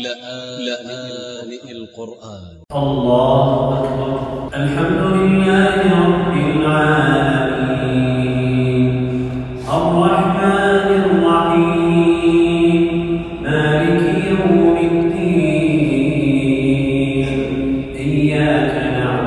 لآن القرآن. الله أكبر. الحمد لله رب العالمين. الرحمن الرحيم. مالك يوم الدين. إياك نعبد